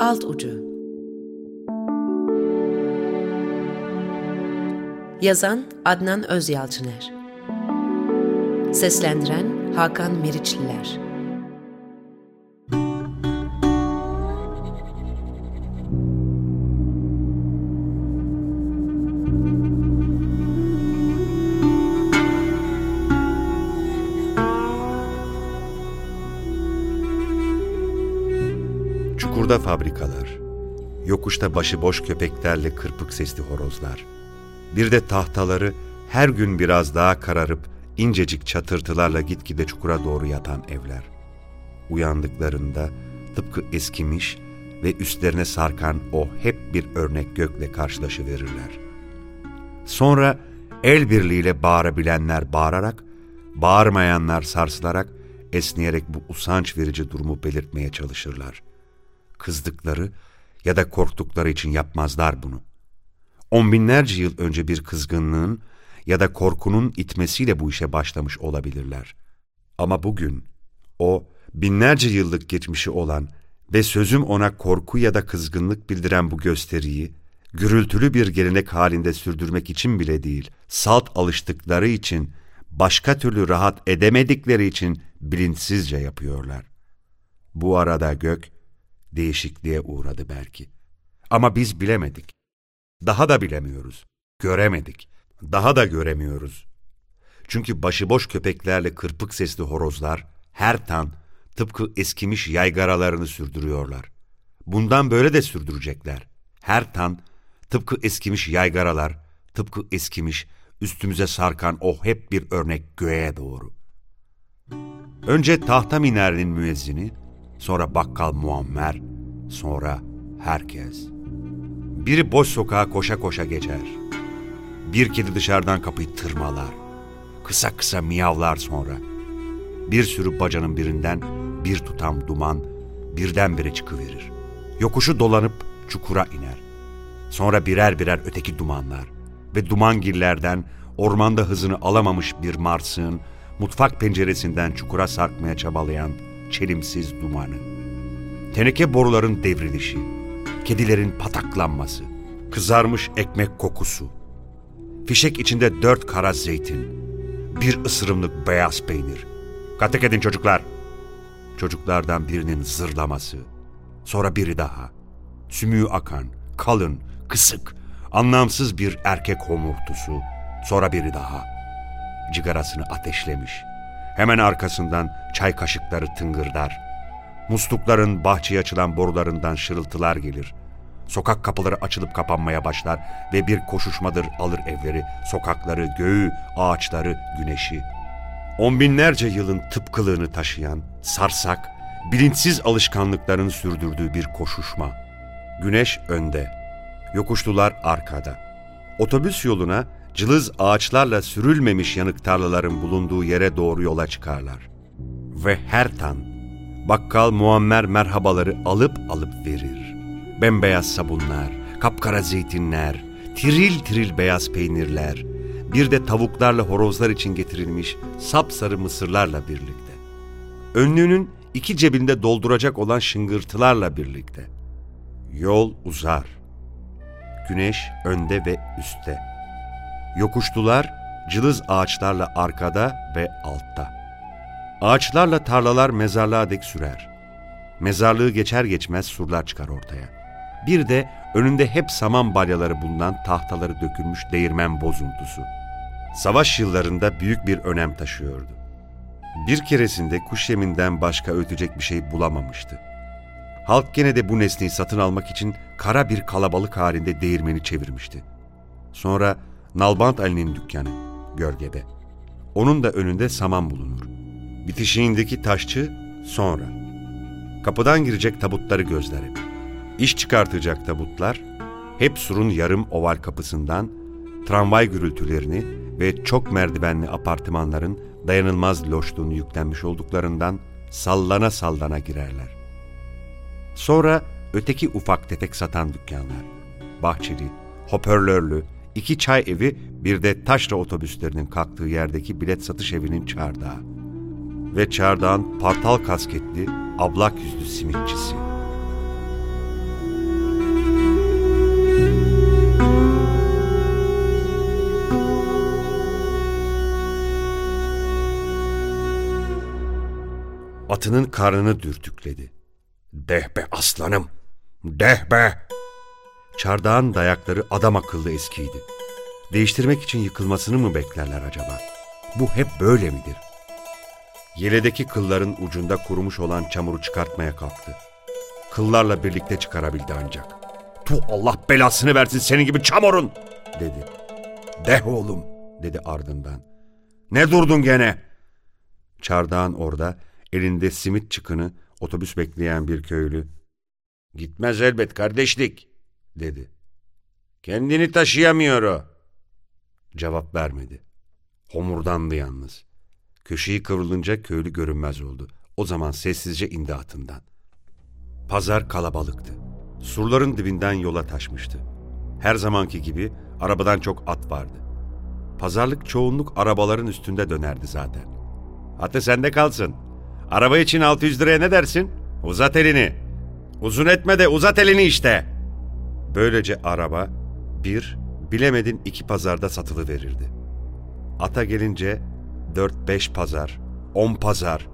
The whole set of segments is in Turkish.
Alt ucu. Yazan Adnan Özyalçıner. Seslendiren Hakan Meriçliler Çukurda fabrikalar, yokuşta başıboş köpeklerle kırpık sesli horozlar. Bir de tahtaları her gün biraz daha kararıp incecik çatırtılarla gitgide çukura doğru yatan evler. Uyandıklarında tıpkı eskimiş ve üstlerine sarkan o hep bir örnek gökle karşılaşıverirler. Sonra el birliğiyle bağırabilenler bağırarak, bağırmayanlar sarsılarak, esneyerek bu usanç verici durumu belirtmeye çalışırlar. Kızdıkları ya da korktukları için yapmazlar bunu. On binlerce yıl önce bir kızgınlığın ya da korkunun itmesiyle bu işe başlamış olabilirler. Ama bugün o binlerce yıllık geçmişi olan ve sözüm ona korku ya da kızgınlık bildiren bu gösteriyi gürültülü bir gelenek halinde sürdürmek için bile değil, salt alıştıkları için, başka türlü rahat edemedikleri için bilinçsizce yapıyorlar. Bu arada gök değişikliğe uğradı belki. Ama biz bilemedik. Daha da bilemiyoruz. Göremedik. Daha da göremiyoruz. Çünkü başıboş köpeklerle kırpık sesli horozlar her tan tıpkı eskimiş yaygaralarını sürdürüyorlar. Bundan böyle de sürdürecekler. Her tan tıpkı eskimiş yaygaralar, tıpkı eskimiş üstümüze sarkan o hep bir örnek göğe doğru. Önce tahta minarenin müezzini, sonra bakkal Muammer, sonra herkes. Biri boş sokağa koşa koşa geçer. Bir kedi dışarıdan kapıyı tırmalar. Kısa kısa miyavlar sonra. Bir sürü bacanın birinden bir tutam duman birdenbire çıkıverir. Yokuşu dolanıp çukura iner. Sonra birer birer öteki dumanlar ve dumangillerden ormanda hızını alamamış bir marsığın mutfak penceresinden çukura sarkmaya çabalayan çelimsiz dumanı. Teneke boruların devrilişi, kedilerin pataklanması, kızarmış ekmek kokusu, fişek içinde dört kara zeytin, bir ısırımlık beyaz peynir. Katek edin çocuklar. Çocuklardan birinin zırlaması, sonra biri daha. Sümüğü akan, kalın, kısık, anlamsız bir erkek homurtusu, sonra biri daha. Cigarasını ateşlemiş. Hemen arkasından çay kaşıkları tıngırdar. Muslukların bahçeye açılan borularından şırıltılar gelir. Sokak kapıları açılıp kapanmaya başlar ve bir koşuşmadır alır evleri, sokakları, göğü, ağaçları, güneşi. On binlerce yılın tıpkılığını taşıyan, sarsak, bilinçsiz alışkanlıkların sürdürdüğü bir koşuşma. Güneş önde, yokuşlular arkada. Otobüs yoluna cılız ağaçlarla sürülmemiş yanık tarlaların bulunduğu yere doğru yola çıkarlar. Ve her tan, bakkal muammer merhabaları alıp alıp verir. Bembeyaz sabunlar, kapkara zeytinler, tiril tiril beyaz peynirler, bir de tavuklarla horozlar için getirilmiş sapsarı mısırlarla birlikte. Önlüğünün iki cebinde dolduracak olan şıngırtılarla birlikte. Yol uzar. Güneş önde ve üstte. Yokuşlular cılız ağaçlarla arkada ve altta. Ağaçlarla tarlalar mezarlığa dek sürer. Mezarlığı geçer geçmez surlar çıkar ortaya. Bir de önünde hep saman balyaları bulunan tahtaları dökülmüş değirmen bozuntusu. Savaş yıllarında büyük bir önem taşıyordu. Bir keresinde kuş yeminden başka ötecek bir şey bulamamıştı. Halk gene de bu nesneyi satın almak için kara bir kalabalık halinde değirmeni çevirmişti. Sonra Nalbant Ali'nin dükkanı, gölgede. Onun da önünde saman bulunur. Bitişiğindeki taşçı sonra. Kapıdan girecek tabutları gözler hep. İş çıkartacak tabutlar hep surun yarım oval kapısından tramvay gürültülerini ve çok merdivenli apartmanların dayanılmaz loşluğunu yüklenmiş olduklarından sallana sallana girerler. Sonra öteki ufak tefek satan dükkanlar, bahçeli, hoparlörlü, iki çay evi, bir de taşra otobüslerinin kalktığı yerdeki bilet satış evinin çardağı. Ve çardağın partal kasketli, ablak yüzlü simitçisi. Atının karnını dürtükledi. ''Deh be aslanım, deh be!'' Çardağın dayakları adam akıllı eskiydi. Değiştirmek için yıkılmasını mı beklerler acaba? Bu hep böyle midir? Yeledeki kılların ucunda kurumuş olan çamuru çıkartmaya kalktı. Kıllarla birlikte çıkarabildi ancak. Tu Allah belasını versin senin gibi çamurun dedi. Deh oğlum dedi ardından. Ne durdun gene? Çardağın orada elinde simit çıkını otobüs bekleyen bir köylü. Gitmez elbet kardeşlik dedi. Kendini taşıyamıyor o. Cevap vermedi. Homurdandı yalnız. Köşeyi kıvrılınca köylü görünmez oldu. O zaman sessizce indi atından. Pazar kalabalıktı. Surların dibinden yola taşmıştı. Her zamanki gibi arabadan çok at vardı. Pazarlık çoğunluk arabaların üstünde dönerdi zaten. Atı sende kalsın. Araba için 600 liraya ne dersin? Uzat elini. Uzun etme de uzat elini işte. Böylece araba bir, bilemedin iki pazarda satılı verirdi. Ata gelince dört beş pazar, on pazar,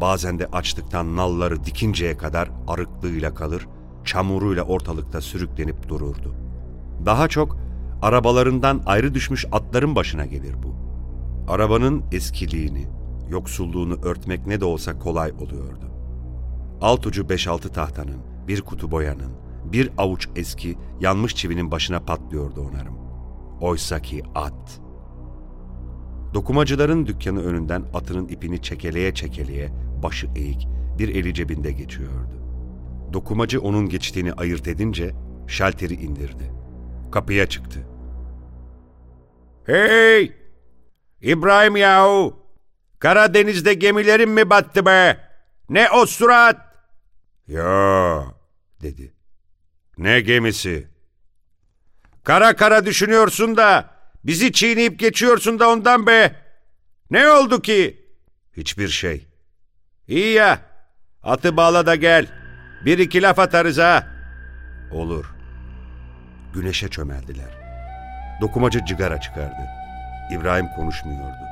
bazen de açlıktan nalları dikinceye kadar arıklığıyla kalır, çamuruyla ortalıkta sürüklenip dururdu. Daha çok arabalarından ayrı düşmüş atların başına gelir bu. Arabanın eskiliğini, yoksulluğunu örtmek ne de olsa kolay oluyordu. Alt ucu beş altı tahtanın, bir kutu boyanın, bir avuç eski, yanmış çivinin başına patlıyordu onarım. Oysaki at. Dokumacıların dükkanı önünden atının ipini çekeleye çekeleye, başı eğik, bir eli cebinde geçiyordu. Dokumacı onun geçtiğini ayırt edince şalteri indirdi. Kapıya çıktı. Hey! İbrahim yahu! Karadeniz'de gemilerin mi battı be? Ne o surat? Yo, dedi. Ne gemisi? Kara kara düşünüyorsun da bizi çiğneyip geçiyorsun da ondan be. Ne oldu ki? Hiçbir şey. İyi ya. Atı bağla da gel. Bir iki laf atarız ha. Olur. Güneşe çömeldiler. Dokumacı cigara çıkardı. İbrahim konuşmuyordu.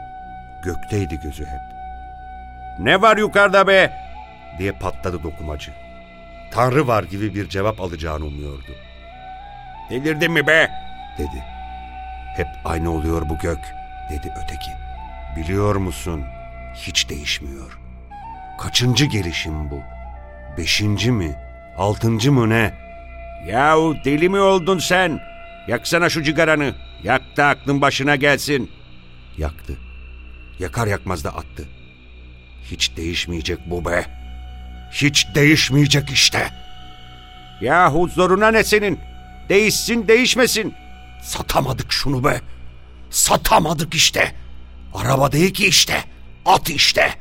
Gökteydi gözü hep. Ne var yukarıda be? diye patladı dokumacı. Tanrı var gibi bir cevap alacağını umuyordu. Delirdin mi be? dedi. Hep aynı oluyor bu gök, dedi öteki. Biliyor musun? Hiç değişmiyor. Kaçıncı gelişim bu? Beşinci mi? Altıncı mı ne? Yahu deli mi oldun sen? Yaksana şu cigaranı. Yak da aklın başına gelsin. Yaktı. Yakar yakmaz da attı. Hiç değişmeyecek bu be. Hiç değişmeyecek işte. Yahu zoruna ne senin? Değişsin değişmesin. Satamadık şunu be. Satamadık işte. Araba değil ki işte. At işte.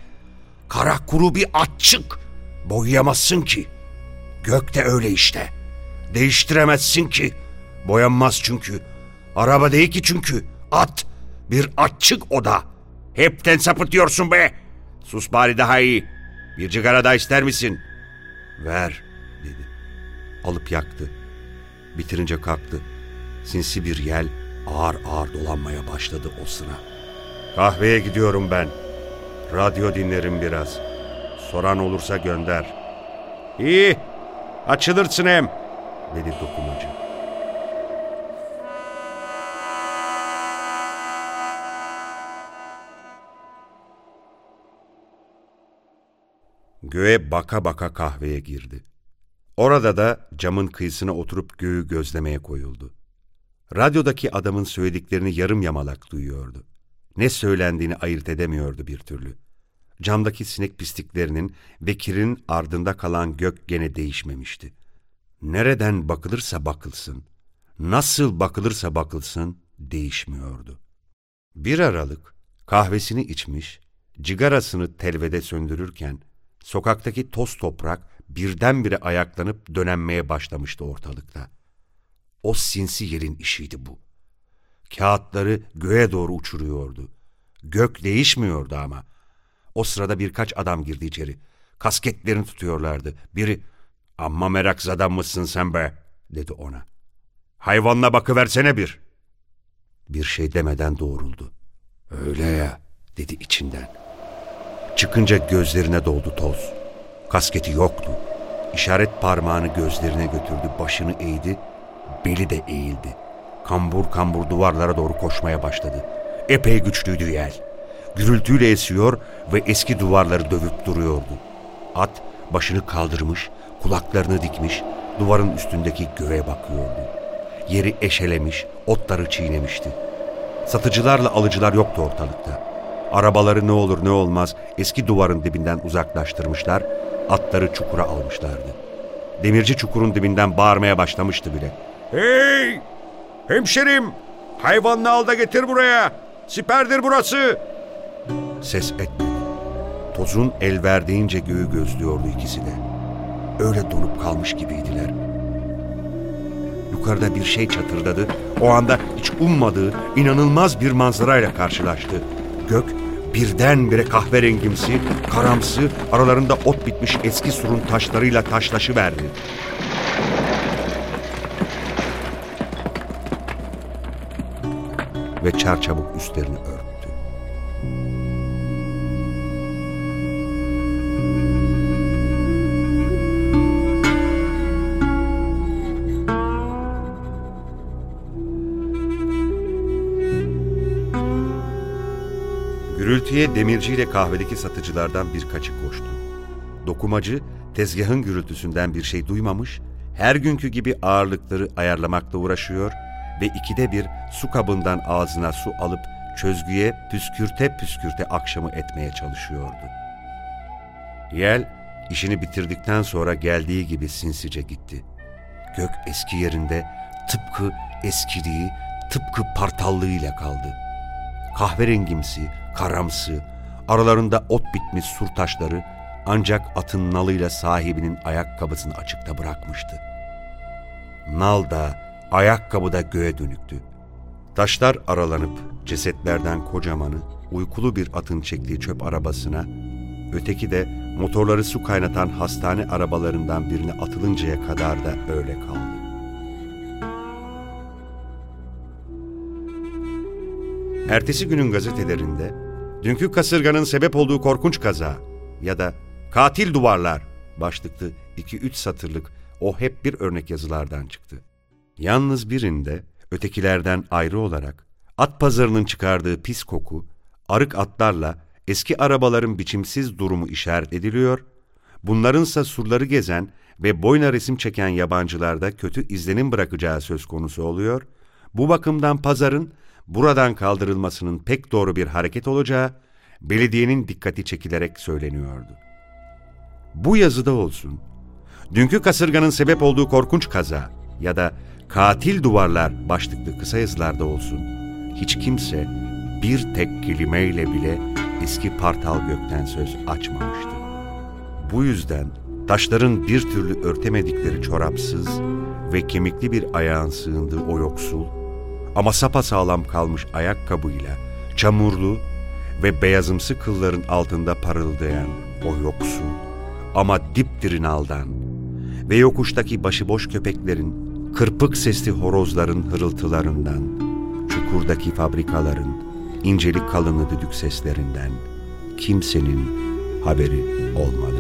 Kara kuru bir atçık. Boyayamazsın ki. Gökte öyle işte. Değiştiremezsin ki. Boyanmaz çünkü. Araba değil ki çünkü. At. Bir atçık o da. Hepten sapıtıyorsun be. Sus bari daha iyi. Bir cigara da ister misin? Ver dedi. Alıp yaktı. Bitirince kalktı. Sinsi bir yel ağır ağır dolanmaya başladı o sıra. Kahveye gidiyorum ben. Radyo dinlerim biraz. Soran olursa gönder. İyi. Açılırsın hem. Dedi dokumacı. Göğe baka baka kahveye girdi. Orada da camın kıyısına oturup göğü gözlemeye koyuldu. Radyodaki adamın söylediklerini yarım yamalak duyuyordu. Ne söylendiğini ayırt edemiyordu bir türlü. Camdaki sinek pisliklerinin ve kirin ardında kalan gök gene değişmemişti. Nereden bakılırsa bakılsın, nasıl bakılırsa bakılsın değişmiyordu. Bir aralık kahvesini içmiş, cigarasını telvede söndürürken sokaktaki toz toprak birdenbire ayaklanıp dönenmeye başlamıştı ortalıkta. O sinsi yerin işiydi bu. Kağıtları göğe doğru uçuruyordu. Gök değişmiyordu ama. O sırada birkaç adam girdi içeri. Kasketlerini tutuyorlardı. Biri, amma merakzadan mısın sen be, dedi ona. Hayvanla bakıversene bir. Bir şey demeden doğruldu. Öyle ya, dedi içinden. Çıkınca gözlerine doldu toz. Kasketi yoktu. İşaret parmağını gözlerine götürdü, başını eğdi, beli de eğildi. Kambur kambur duvarlara doğru koşmaya başladı. Epey güçlüydü yel. Gürültüyle esiyor ve eski duvarları dövüp duruyordu. At başını kaldırmış, kulaklarını dikmiş, duvarın üstündeki göğe bakıyordu. Yeri eşelemiş, otları çiğnemişti. Satıcılarla alıcılar yoktu ortalıkta. Arabaları ne olur ne olmaz eski duvarın dibinden uzaklaştırmışlar, atları çukura almışlardı. Demirci çukurun dibinden bağırmaya başlamıştı bile. Hey! Hemşerim! Hayvanını al da getir buraya! Siperdir burası! Ses etmedi. Tozun el verdiğince göğü gözlüyordu ikisi de. Öyle donup kalmış gibiydiler. Yukarıda bir şey çatırdadı. O anda hiç ummadığı inanılmaz bir manzarayla karşılaştı. Gök birdenbire kahverengimsi, karamsı, aralarında ot bitmiş eski surun taşlarıyla taşlaşıverdi. Ve çarçabuk üstlerini örttü. Gürültüye demirciyle kahvedeki satıcılardan birkaçı koştu. Dokumacı tezgahın gürültüsünden bir şey duymamış, her günkü gibi ağırlıkları ayarlamakla uğraşıyor ve ikide bir su kabından ağzına su alıp çözgüye püskürte püskürte akşamı etmeye çalışıyordu. Yel işini bitirdikten sonra geldiği gibi sinsice gitti. Gök eski yerinde tıpkı eskidiği, tıpkı partallığıyla kaldı. Kahverengimsi, karamsı, aralarında ot bitmiş sur taşları ancak atın nalıyla sahibinin ayakkabısını açıkta bırakmıştı. Nal da, ayakkabı da göğe dönüktü. Taşlar aralanıp cesetlerden kocamanı, uykulu bir atın çektiği çöp arabasına, öteki de motorları su kaynatan hastane arabalarından birine atılıncaya kadar da öyle kaldı. Ertesi günün gazetelerinde dünkü kasırganın sebep olduğu korkunç kaza ya da katil duvarlar başlıklı 2-3 satırlık o hep bir örnek yazılardan çıktı. Yalnız birinde ötekilerden ayrı olarak at pazarının çıkardığı pis koku arık atlarla eski arabaların biçimsiz durumu işaret ediliyor, bunlarınsa surları gezen ve boyna resim çeken yabancılarda kötü izlenim bırakacağı söz konusu oluyor, bu bakımdan pazarın buradan kaldırılmasının pek doğru bir hareket olacağı belediyenin dikkati çekilerek söyleniyordu. Bu yazıda olsun, dünkü kasırganın sebep olduğu korkunç kaza ya da katil duvarlar başlıklı kısa yazılarda olsun, hiç kimse bir tek kelimeyle bile eski partal gökten söz açmamıştı. Bu yüzden taşların bir türlü örtemedikleri çorapsız ve kemikli bir ayağın sığındığı o yoksul, ama sapasağlam kalmış ayakkabıyla, çamurlu ve beyazımsı kılların altında parıldayan o yoksul ama dipdirin aldan ve yokuştaki başıboş köpeklerin, kırpık sesli horozların hırıltılarından, çukurdaki fabrikaların inceli kalını düdük seslerinden kimsenin haberi olmadı.